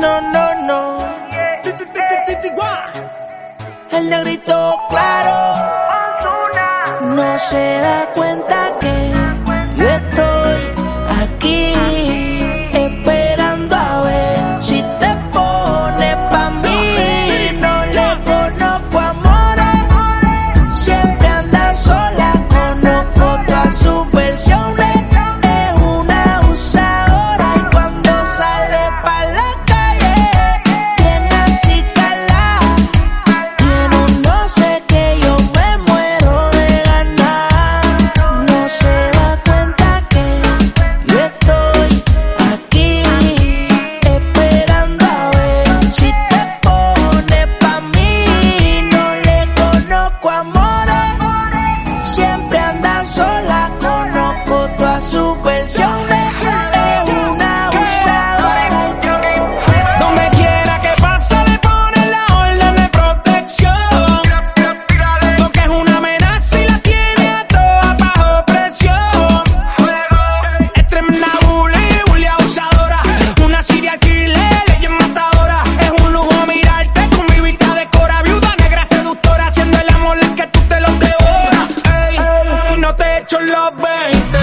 No, no, no. El negrito claro no se da cuenta 8 los 20.